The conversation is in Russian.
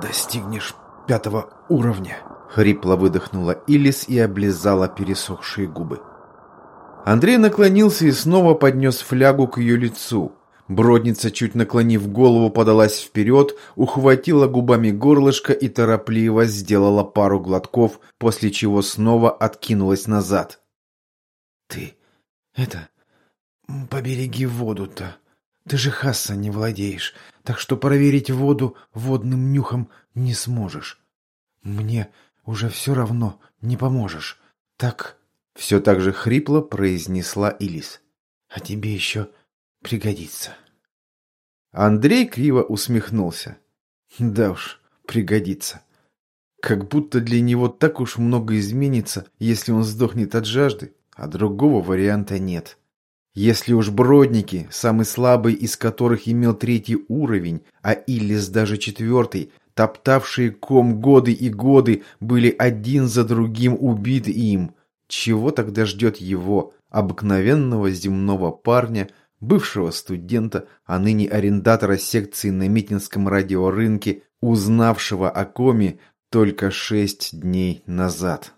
достигнешь пятого уровня. Хрипло выдохнула Илис и облизала пересохшие губы. Андрей наклонился и снова поднес флягу к ее лицу. Бродница, чуть наклонив голову, подалась вперед, ухватила губами горлышко и торопливо сделала пару глотков, после чего снова откинулась назад. «Ты это... побереги воду-то. Ты же Хасса не владеешь, так что проверить воду водным нюхом не сможешь. Мне уже все равно не поможешь. Так...» Все так же хрипло произнесла Илис. «А тебе еще пригодится». Андрей криво усмехнулся. «Да уж, пригодится. Как будто для него так уж много изменится, если он сдохнет от жажды, а другого варианта нет». Если уж бродники, самый слабый из которых имел третий уровень, а Иллис даже четвертый, топтавшие ком годы и годы, были один за другим убиты им, чего тогда ждет его, обыкновенного земного парня, бывшего студента, а ныне арендатора секции на Митинском радиорынке, узнавшего о коме только шесть дней назад?